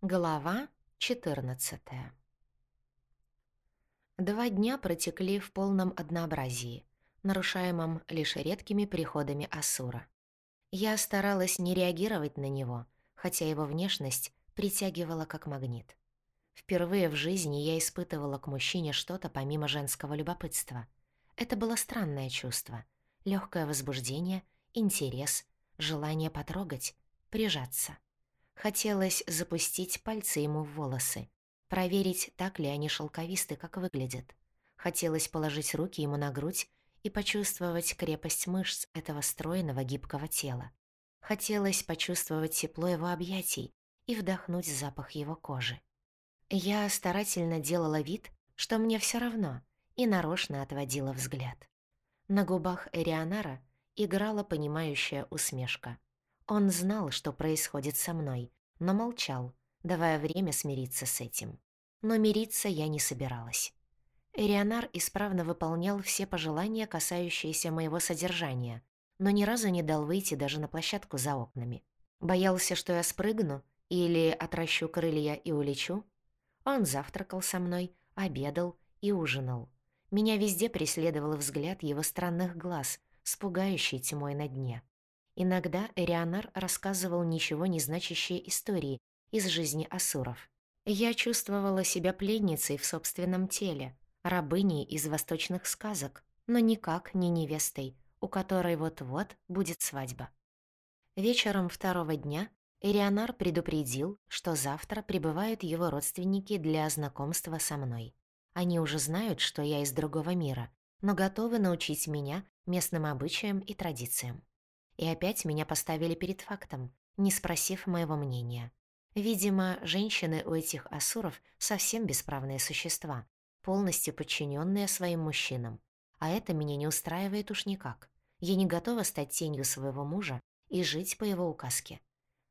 Глава 14 Два дня протекли в полном однообразии, нарушаемом лишь редкими приходами Асура. Я старалась не реагировать на него, хотя его внешность притягивала как магнит. Впервые в жизни я испытывала к мужчине что-то помимо женского любопытства. Это было странное чувство. легкое возбуждение, интерес, желание потрогать, прижаться — Хотелось запустить пальцы ему в волосы, проверить, так ли они шелковисты, как выглядят. Хотелось положить руки ему на грудь и почувствовать крепость мышц этого стройного гибкого тела. Хотелось почувствовать тепло его объятий и вдохнуть запах его кожи. Я старательно делала вид, что мне все равно, и нарочно отводила взгляд. На губах Эрианара играла понимающая усмешка. Он знал, что происходит со мной, но молчал, давая время смириться с этим. Но мириться я не собиралась. Эрионар исправно выполнял все пожелания, касающиеся моего содержания, но ни разу не дал выйти даже на площадку за окнами. Боялся, что я спрыгну или отращу крылья и улечу. Он завтракал со мной, обедал и ужинал. Меня везде преследовал взгляд его странных глаз с пугающей тьмой на дне. Иногда Эрианар рассказывал ничего не значащие истории из жизни асуров. Я чувствовала себя пленницей в собственном теле, рабыней из восточных сказок, но никак не невестой, у которой вот-вот будет свадьба. Вечером второго дня Эрианар предупредил, что завтра прибывают его родственники для знакомства со мной. Они уже знают, что я из другого мира, но готовы научить меня местным обычаям и традициям. И опять меня поставили перед фактом, не спросив моего мнения. Видимо, женщины у этих асуров совсем бесправные существа, полностью подчиненные своим мужчинам. А это меня не устраивает уж никак. Я не готова стать тенью своего мужа и жить по его указке.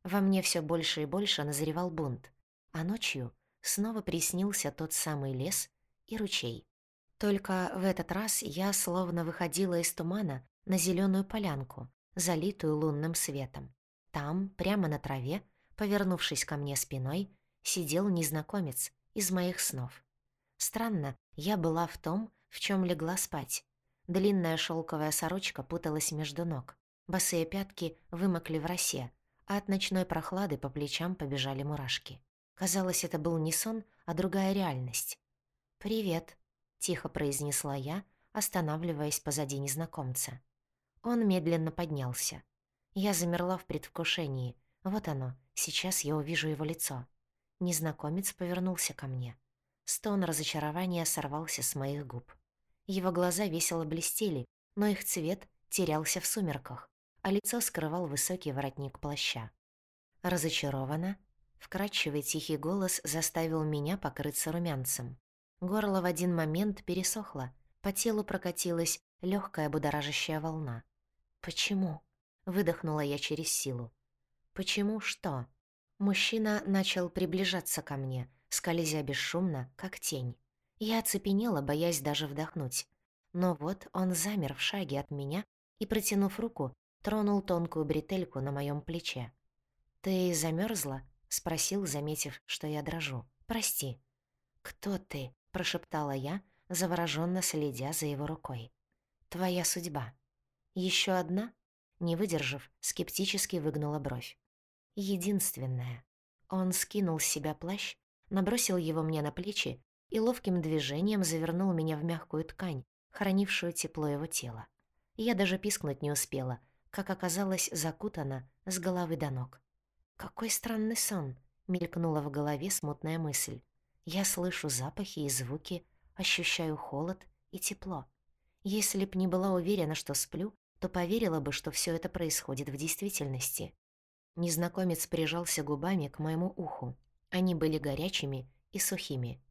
Во мне все больше и больше назревал бунт. А ночью снова приснился тот самый лес и ручей. Только в этот раз я словно выходила из тумана на зеленую полянку, залитую лунным светом. Там, прямо на траве, повернувшись ко мне спиной, сидел незнакомец из моих снов. Странно, я была в том, в чем легла спать. Длинная шелковая сорочка путалась между ног. Босые пятки вымокли в росе, а от ночной прохлады по плечам побежали мурашки. Казалось, это был не сон, а другая реальность. «Привет», — тихо произнесла я, останавливаясь позади незнакомца. Он медленно поднялся. Я замерла в предвкушении. Вот оно, сейчас я увижу его лицо. Незнакомец повернулся ко мне. Стон разочарования сорвался с моих губ. Его глаза весело блестели, но их цвет терялся в сумерках, а лицо скрывал высокий воротник плаща. Разочарованно, вкрадчивый тихий голос заставил меня покрыться румянцем. Горло в один момент пересохло, по телу прокатилась легкая будоражащая волна. «Почему?» — выдохнула я через силу. «Почему что?» Мужчина начал приближаться ко мне, скользя бесшумно, как тень. Я оцепенела, боясь даже вдохнуть. Но вот он замер в шаге от меня и, протянув руку, тронул тонкую бретельку на моем плече. «Ты замерзла? спросил, заметив, что я дрожу. «Прости». «Кто ты?» — прошептала я, заворожённо следя за его рукой. «Твоя судьба». Еще одна?» Не выдержав, скептически выгнула бровь. «Единственная». Он скинул с себя плащ, набросил его мне на плечи и ловким движением завернул меня в мягкую ткань, хранившую тепло его тела. Я даже пискнуть не успела, как оказалось закутана с головы до ног. «Какой странный сон!» — мелькнула в голове смутная мысль. «Я слышу запахи и звуки, ощущаю холод и тепло. Если б не была уверена, что сплю, то поверила бы, что все это происходит в действительности. Незнакомец прижался губами к моему уху. Они были горячими и сухими.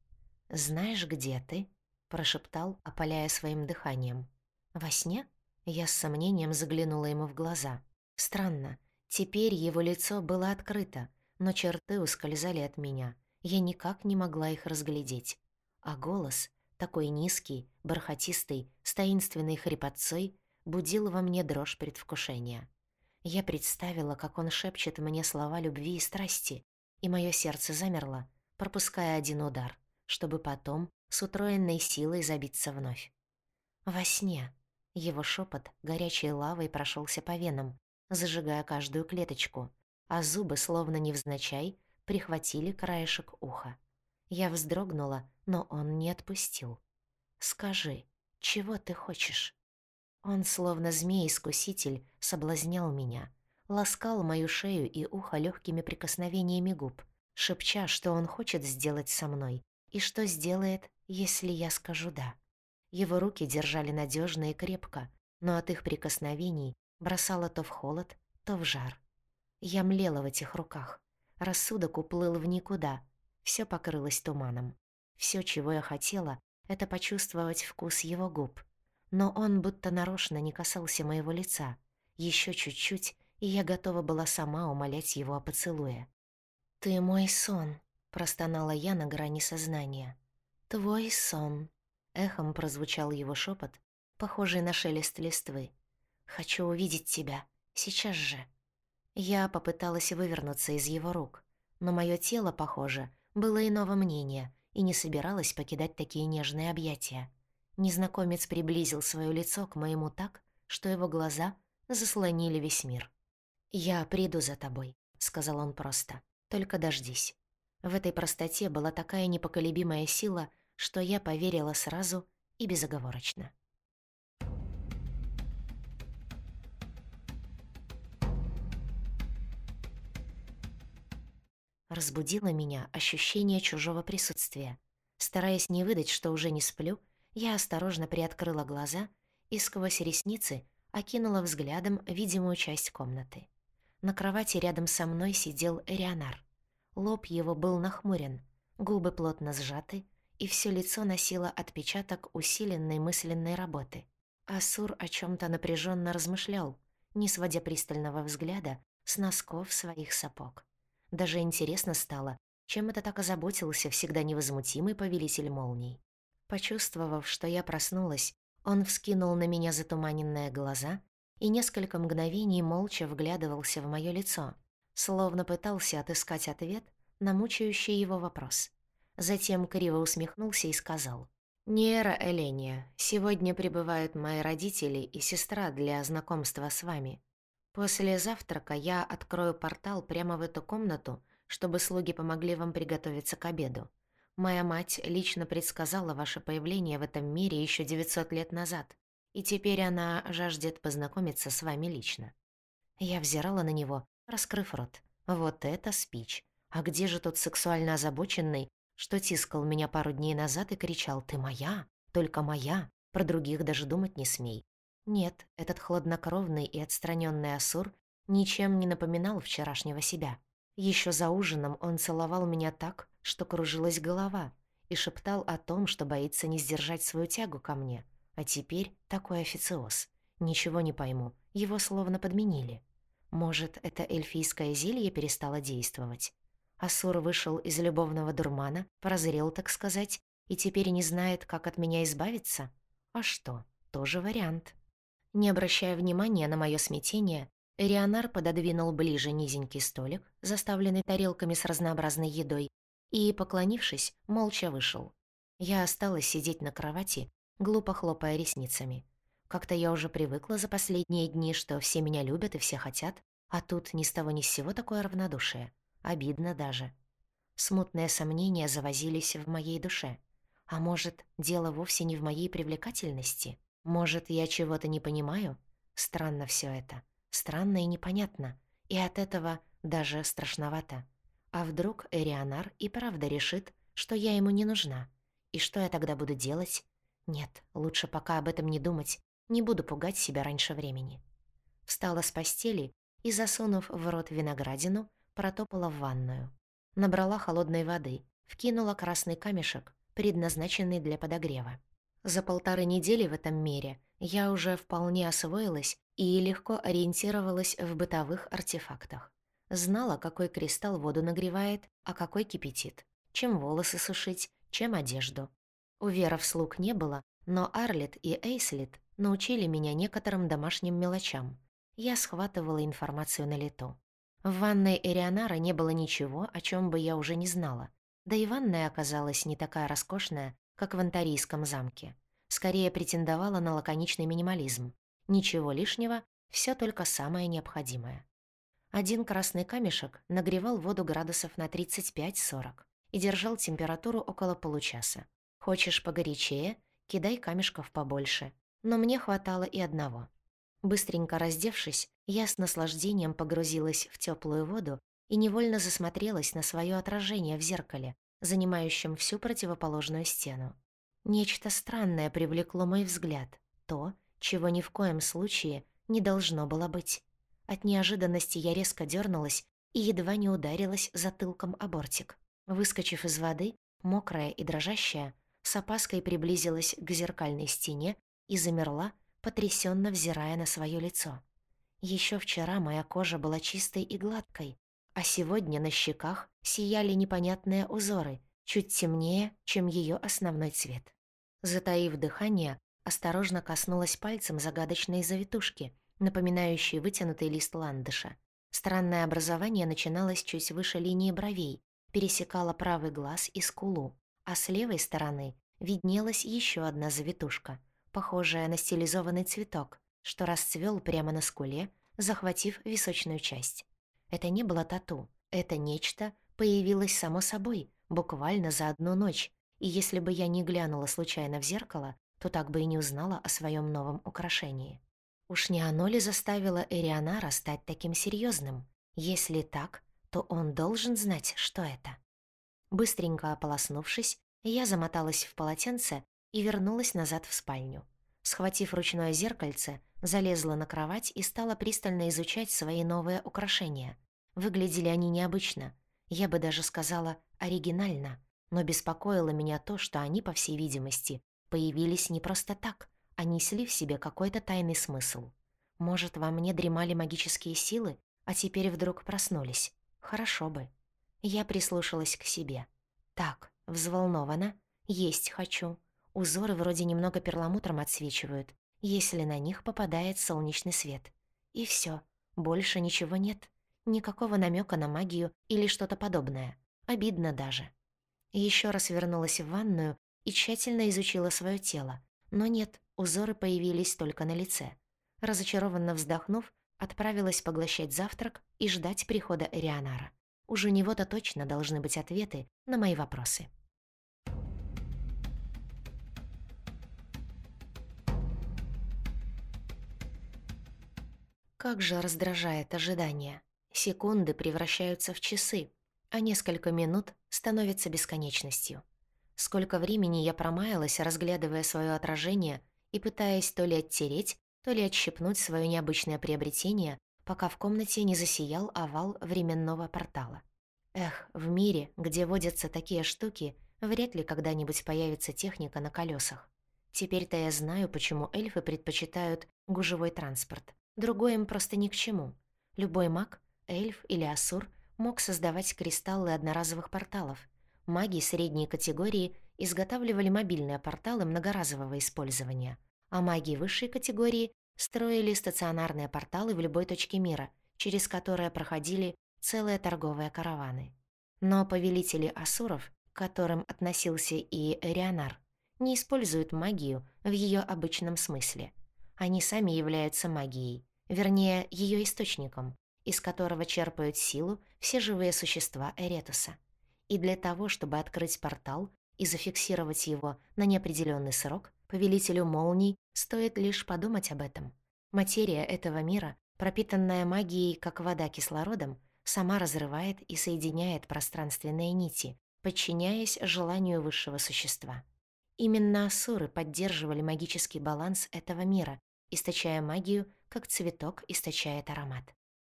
«Знаешь, где ты?» — прошептал, опаляя своим дыханием. «Во сне?» Я с сомнением заглянула ему в глаза. Странно. Теперь его лицо было открыто, но черты ускользали от меня. Я никак не могла их разглядеть. А голос, такой низкий, бархатистый, с таинственной хрипотцой, будил во мне дрожь предвкушения. Я представила, как он шепчет мне слова любви и страсти, и мое сердце замерло, пропуская один удар, чтобы потом с утроенной силой забиться вновь. Во сне его шепот горячей лавой прошелся по венам, зажигая каждую клеточку, а зубы, словно невзначай, прихватили краешек уха. Я вздрогнула, но он не отпустил. «Скажи, чего ты хочешь?» Он, словно змей-искуситель, соблазнял меня, ласкал мою шею и ухо легкими прикосновениями губ, шепча, что он хочет сделать со мной и что сделает, если я скажу «да». Его руки держали надежно и крепко, но от их прикосновений бросало то в холод, то в жар. Я млела в этих руках. Рассудок уплыл в никуда. Все покрылось туманом. Все, чего я хотела, это почувствовать вкус его губ, но он будто нарочно не касался моего лица. Еще чуть-чуть, и я готова была сама умолять его о поцелуе. «Ты мой сон», — простонала я на грани сознания. «Твой сон», — эхом прозвучал его шепот, похожий на шелест листвы. «Хочу увидеть тебя. Сейчас же». Я попыталась вывернуться из его рук, но мое тело, похоже, было иного мнения и не собиралось покидать такие нежные объятия. Незнакомец приблизил свое лицо к моему так, что его глаза заслонили весь мир. «Я приду за тобой», — сказал он просто. «Только дождись». В этой простоте была такая непоколебимая сила, что я поверила сразу и безоговорочно. Разбудило меня ощущение чужого присутствия. Стараясь не выдать, что уже не сплю, я осторожно приоткрыла глаза и сквозь ресницы окинула взглядом видимую часть комнаты. На кровати рядом со мной сидел Эрионар. Лоб его был нахмурен, губы плотно сжаты, и все лицо носило отпечаток усиленной мысленной работы. Асур о чем то напряженно размышлял, не сводя пристального взгляда с носков своих сапог. Даже интересно стало, чем это так озаботился всегда невозмутимый повелитель молний. Почувствовав, что я проснулась, он вскинул на меня затуманенные глаза и несколько мгновений молча вглядывался в моё лицо, словно пытался отыскать ответ на мучающий его вопрос. Затем криво усмехнулся и сказал. «Нера Эления, сегодня прибывают мои родители и сестра для знакомства с вами. После завтрака я открою портал прямо в эту комнату, чтобы слуги помогли вам приготовиться к обеду. Моя мать лично предсказала ваше появление в этом мире еще 900 лет назад, и теперь она жаждет познакомиться с вами лично». Я взирала на него, раскрыв рот. Вот это спич. А где же тот сексуально озабоченный, что тискал меня пару дней назад и кричал «Ты моя, только моя, про других даже думать не смей». Нет, этот хладнокровный и отстраненный Асур ничем не напоминал вчерашнего себя. Еще за ужином он целовал меня так, что кружилась голова, и шептал о том, что боится не сдержать свою тягу ко мне. А теперь такой официоз. Ничего не пойму, его словно подменили. Может, это эльфийское зелье перестало действовать? Асур вышел из любовного дурмана, прозрел, так сказать, и теперь не знает, как от меня избавиться? А что, тоже вариант. Не обращая внимания на мое смятение, Рионар пододвинул ближе низенький столик, заставленный тарелками с разнообразной едой, и, поклонившись, молча вышел. Я осталась сидеть на кровати, глупо хлопая ресницами. Как-то я уже привыкла за последние дни, что все меня любят и все хотят, а тут ни с того ни с сего такое равнодушие. Обидно даже. Смутные сомнения завозились в моей душе. А может, дело вовсе не в моей привлекательности? Может, я чего-то не понимаю? Странно все это. Странно и непонятно. И от этого даже страшновато. А вдруг Эрионар и правда решит, что я ему не нужна? И что я тогда буду делать? Нет, лучше пока об этом не думать, не буду пугать себя раньше времени. Встала с постели и, засунув в рот виноградину, протопала в ванную. Набрала холодной воды, вкинула красный камешек, предназначенный для подогрева. За полторы недели в этом мире я уже вполне освоилась и легко ориентировалась в бытовых артефактах. Знала, какой кристалл воду нагревает, а какой кипятит. Чем волосы сушить, чем одежду. У веров слуг не было, но Арлет и Эйслит научили меня некоторым домашним мелочам. Я схватывала информацию на лету. В ванной Эрионара не было ничего, о чем бы я уже не знала. Да и ванная оказалась не такая роскошная, как в Антарийском замке. Скорее претендовала на лаконичный минимализм. Ничего лишнего, все только самое необходимое. Один красный камешек нагревал воду градусов на 35-40 и держал температуру около получаса. Хочешь погорячее, кидай камешков побольше. Но мне хватало и одного. Быстренько раздевшись, я с наслаждением погрузилась в теплую воду и невольно засмотрелась на свое отражение в зеркале, занимающем всю противоположную стену. Нечто странное привлекло мой взгляд, то, чего ни в коем случае не должно было быть. От неожиданности я резко дернулась и едва не ударилась затылком о бортик. Выскочив из воды, мокрая и дрожащая, с опаской приблизилась к зеркальной стене и замерла, потрясенно взирая на свое лицо. Еще вчера моя кожа была чистой и гладкой, а сегодня на щеках сияли непонятные узоры, чуть темнее, чем ее основной цвет. Затаив дыхание, осторожно коснулась пальцем загадочной завитушки, напоминающей вытянутый лист ландыша. Странное образование начиналось чуть выше линии бровей, пересекало правый глаз и скулу, а с левой стороны виднелась еще одна завитушка, похожая на стилизованный цветок, что расцвел прямо на скуле, захватив височную часть. Это не было тату, это нечто появилось само собой, буквально за одну ночь, и если бы я не глянула случайно в зеркало, то так бы и не узнала о своем новом украшении. Уж не оно ли заставило Эрионара стать таким серьезным? Если так, то он должен знать, что это. Быстренько ополоснувшись, я замоталась в полотенце и вернулась назад в спальню. Схватив ручное зеркальце, залезла на кровать и стала пристально изучать свои новые украшения. Выглядели они необычно, я бы даже сказала оригинально, но беспокоило меня то, что они, по всей видимости, появились не просто так, а несли в себе какой-то тайный смысл. Может, во мне дремали магические силы, а теперь вдруг проснулись. Хорошо бы. Я прислушалась к себе. Так, взволнована, есть хочу. Узоры вроде немного перламутром отсвечивают, если на них попадает солнечный свет. И все, больше ничего нет. Никакого намека на магию или что-то подобное. Обидно даже. Еще раз вернулась в ванную и тщательно изучила свое тело. Но нет, узоры появились только на лице. Разочарованно вздохнув, отправилась поглощать завтрак и ждать прихода Эрианара. Уж у него-то точно должны быть ответы на мои вопросы. Как же раздражает ожидание. Секунды превращаются в часы, а несколько минут становятся бесконечностью. Сколько времени я промаялась, разглядывая свое отражение и пытаясь то ли оттереть, то ли отщипнуть свое необычное приобретение, пока в комнате не засиял овал временного портала. Эх, в мире, где водятся такие штуки, вряд ли когда-нибудь появится техника на колесах. Теперь-то я знаю, почему эльфы предпочитают гужевой транспорт. Другой им просто ни к чему. Любой маг, эльф или асур мог создавать кристаллы одноразовых порталов. Маги средней категории изготавливали мобильные порталы многоразового использования, а маги высшей категории строили стационарные порталы в любой точке мира, через которые проходили целые торговые караваны. Но повелители асуров, к которым относился и Эрионар, не используют магию в ее обычном смысле – они сами являются магией, вернее, ее источником, из которого черпают силу все живые существа Эретуса. И для того, чтобы открыть портал и зафиксировать его на неопределенный срок, повелителю молний стоит лишь подумать об этом. Материя этого мира, пропитанная магией, как вода кислородом, сама разрывает и соединяет пространственные нити, подчиняясь желанию высшего существа. Именно асуры поддерживали магический баланс этого мира источая магию, как цветок источает аромат.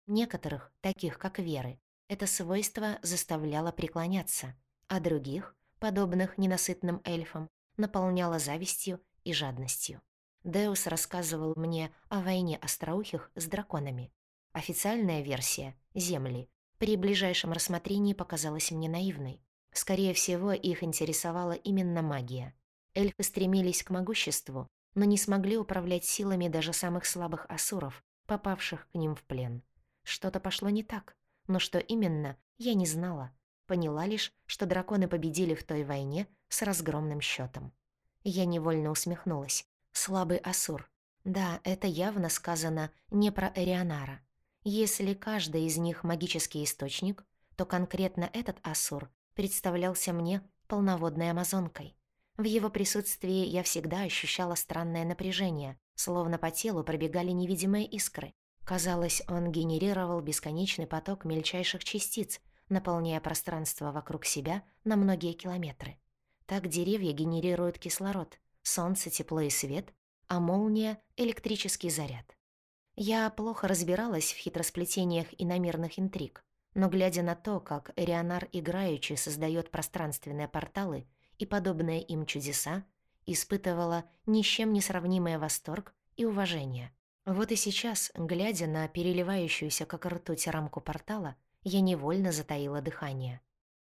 Некоторых, таких как Веры, это свойство заставляло преклоняться, а других, подобных ненасытным эльфам, наполняло завистью и жадностью. Деус рассказывал мне о войне остроухих с драконами. Официальная версия — Земли — при ближайшем рассмотрении показалась мне наивной. Скорее всего, их интересовала именно магия. Эльфы стремились к могуществу, но не смогли управлять силами даже самых слабых асуров, попавших к ним в плен. Что-то пошло не так. Но что именно, я не знала. Поняла лишь, что драконы победили в той войне с разгромным счетом. Я невольно усмехнулась. Слабый Асур. Да, это явно сказано не про Эрионара. Если каждый из них магический источник, то конкретно этот Асур представлялся мне полноводной амазонкой. В его присутствии я всегда ощущала странное напряжение, словно по телу пробегали невидимые искры. Казалось, он генерировал бесконечный поток мельчайших частиц, наполняя пространство вокруг себя на многие километры. Так деревья генерируют кислород, солнце — тепло и свет, а молния — электрический заряд. Я плохо разбиралась в хитросплетениях иномерных интриг, но глядя на то, как Эрионар играючи создает пространственные порталы и подобные им чудеса, испытывала ни с чем не сравнимый восторг и уважение. Вот и сейчас, глядя на переливающуюся как ртуть рамку портала, я невольно затаила дыхание.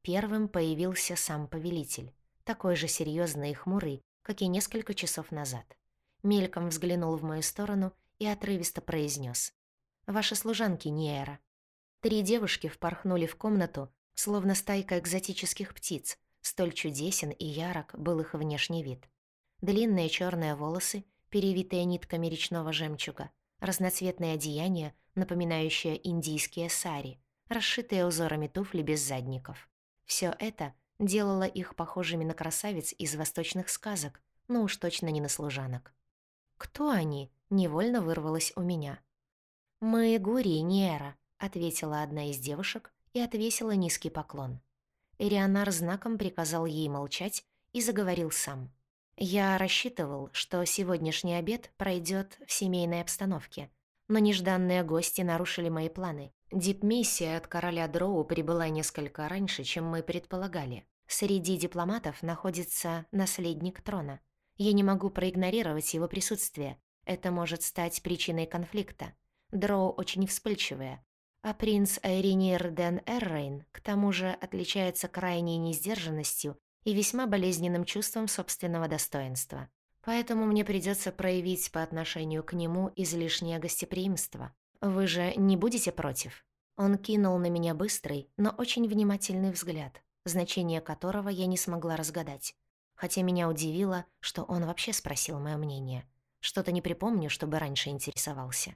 Первым появился сам повелитель, такой же серьезный и хмурый, как и несколько часов назад. Мельком взглянул в мою сторону и отрывисто произнес: «Ваши служанки, Ниэра». Три девушки впорхнули в комнату, словно стайка экзотических птиц, столь чудесен и ярок был их внешний вид. Длинные черные волосы, перевитые нитками речного жемчуга, разноцветные одеяния, напоминающие индийские сари, расшитые узорами туфли без задников. Все это делало их похожими на красавиц из восточных сказок, но уж точно не на служанок. «Кто они?» — невольно вырвалось у меня. «Мы Гури Ниэра», — ответила одна из девушек и отвесила низкий поклон. Эрионар знаком приказал ей молчать и заговорил сам. «Я рассчитывал, что сегодняшний обед пройдет в семейной обстановке, но нежданные гости нарушили мои планы, Дипмиссия от короля Дроу прибыла несколько раньше, чем мы предполагали. Среди дипломатов находится наследник трона. Я не могу проигнорировать его присутствие. Это может стать причиной конфликта. Дроу очень вспыльчивые. А принц Айринир Ден Эррейн к тому же отличается крайней несдержанностью и весьма болезненным чувством собственного достоинства. Поэтому мне придется проявить по отношению к нему излишнее гостеприимство. «Вы же не будете против?» Он кинул на меня быстрый, но очень внимательный взгляд, значение которого я не смогла разгадать. Хотя меня удивило, что он вообще спросил моё мнение. Что-то не припомню, чтобы раньше интересовался.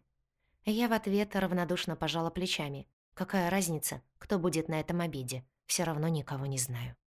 Я в ответ равнодушно пожала плечами. Какая разница, кто будет на этом обеде? Всё равно никого не знаю.